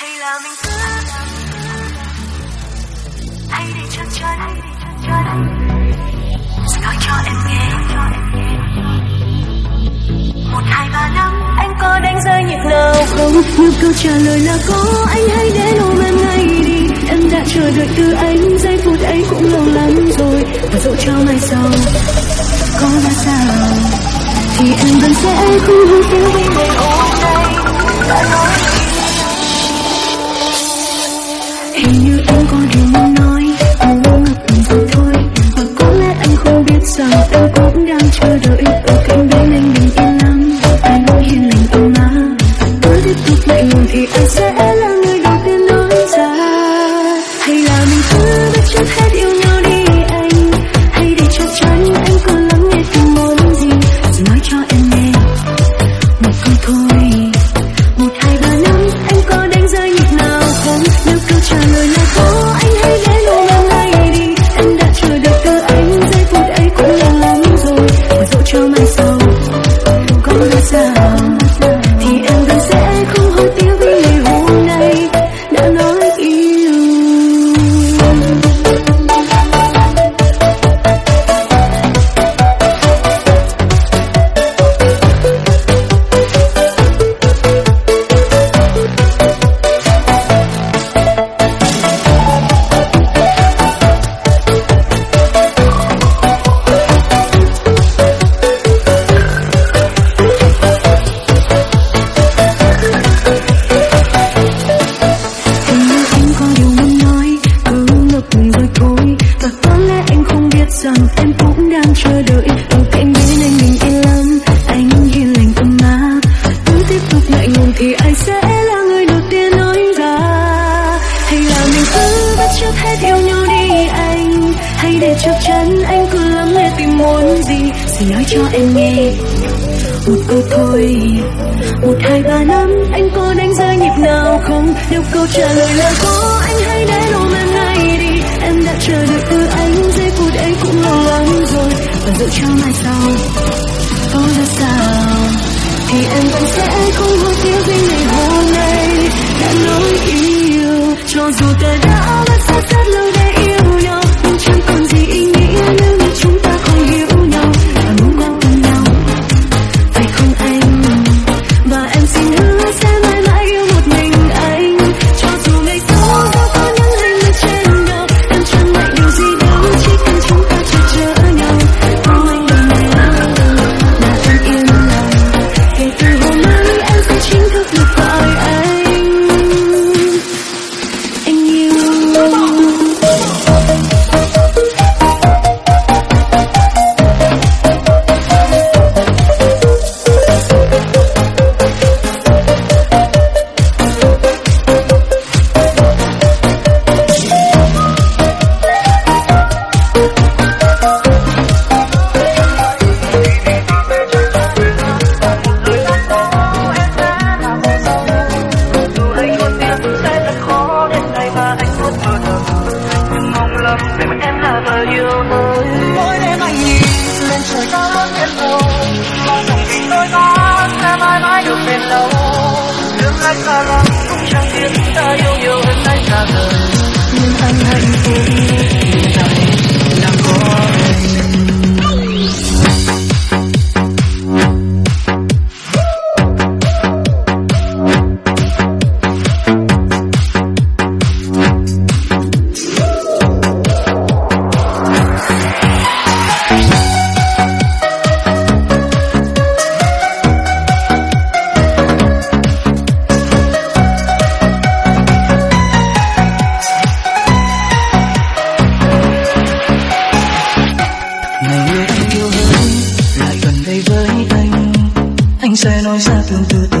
hay là mình cứ hay để cho trái rồi nói cho em nghe một, hai, ba năm, anh có đánh rơi nhịp nào không? Nhưng câu trả lời là có, anh hãy đến ôm em ngay đi. Em đã chờ đợi từ anh, giây phút ấy cũng lâu lắm rồi. Và dẫu cho mai sau có ra sao, thì em vẫn sẽ không hư phí vì mình ôm tay đã nói rằng em cũng đang chờ đợi ở cạnh bên. rồi một, hai, ba, năm, anh có đánh giá nhịp nào không? Nếu câu trả lời là có, anh hãy để đồ mang ngay đi. Em đã chờ đợi từ anh, giây phút anh cũng lo lắng rồi. Và dự cho mai sau, có ra sao? Thì em vẫn sẽ không hối tiếc vì ngày hôm nay đã nói yêu. Cho dù ta đã mất xa rất lâu eyes up into the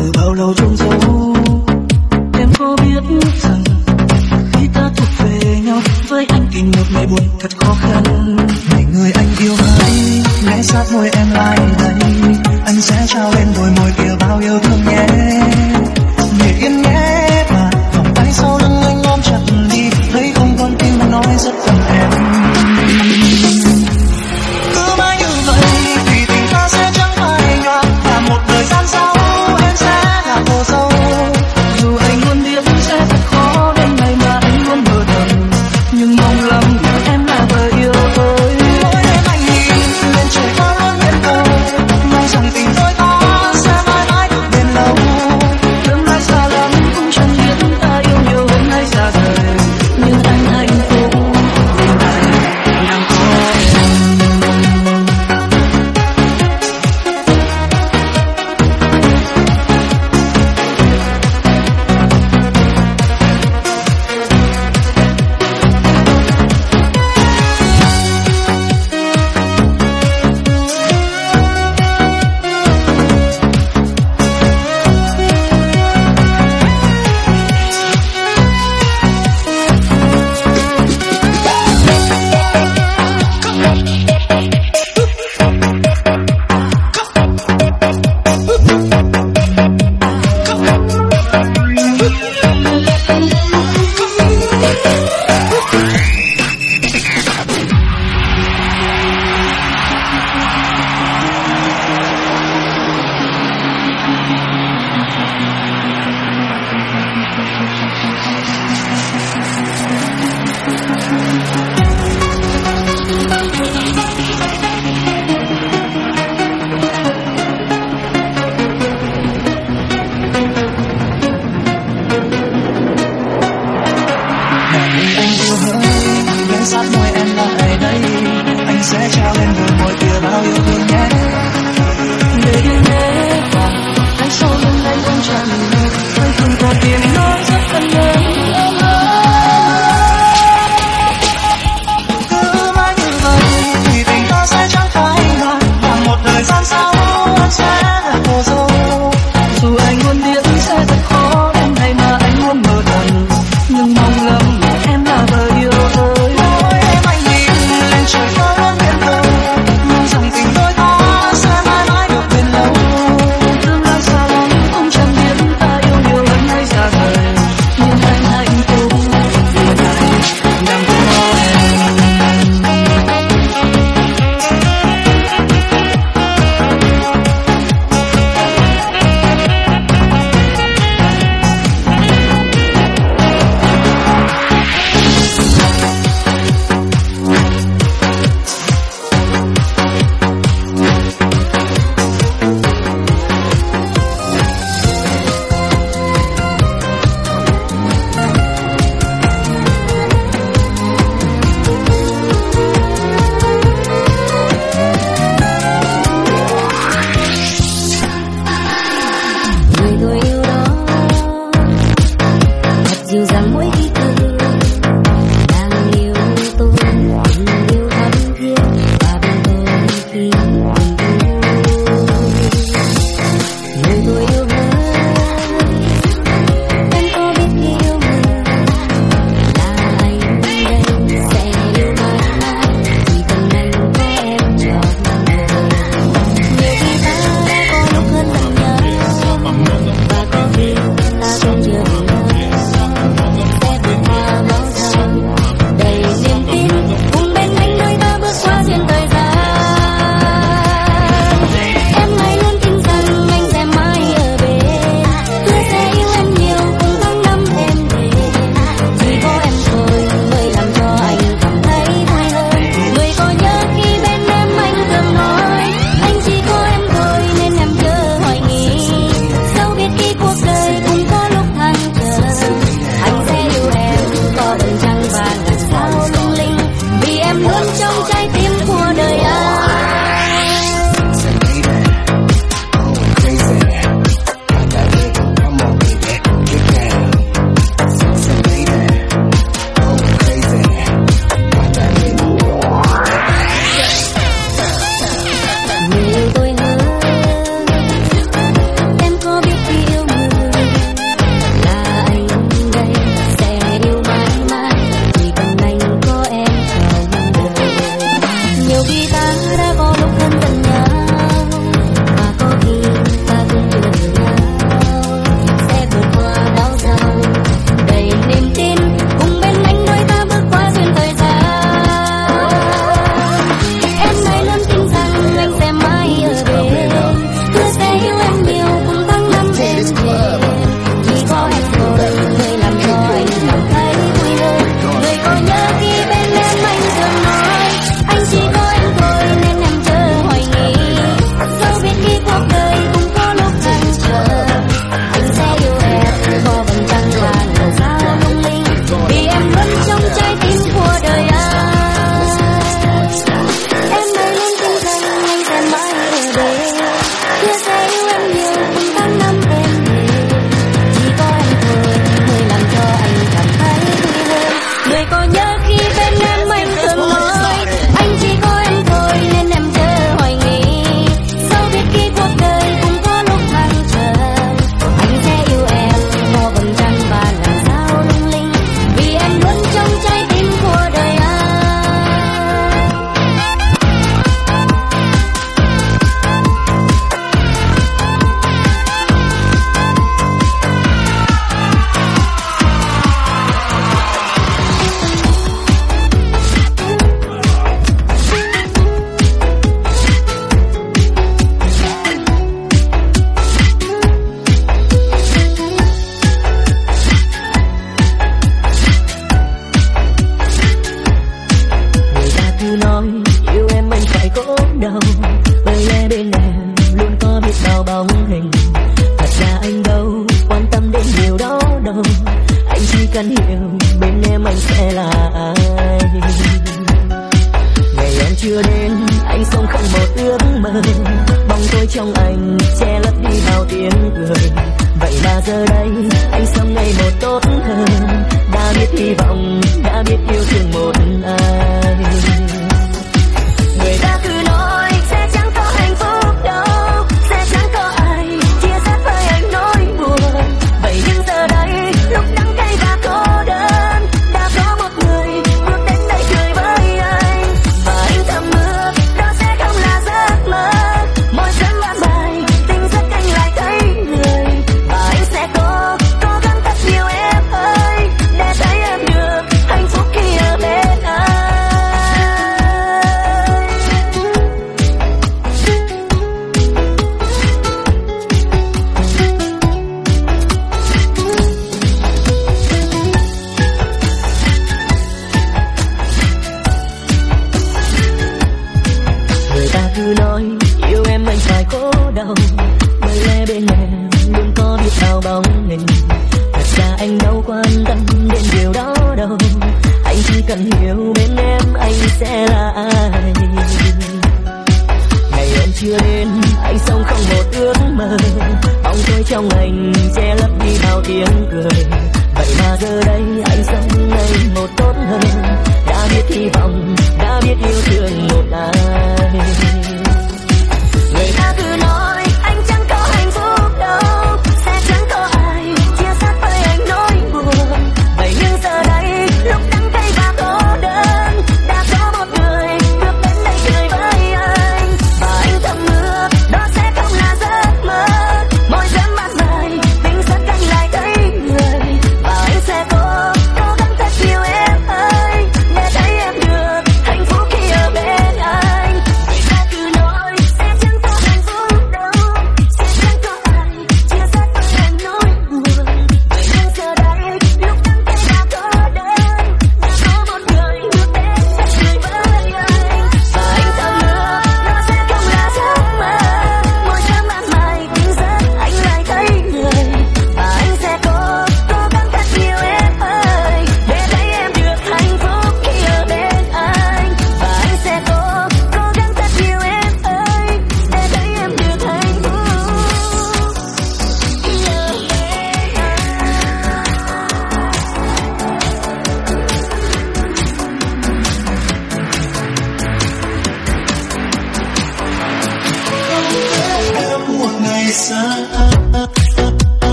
sẽ trao lên đường một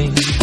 everything.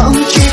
don't you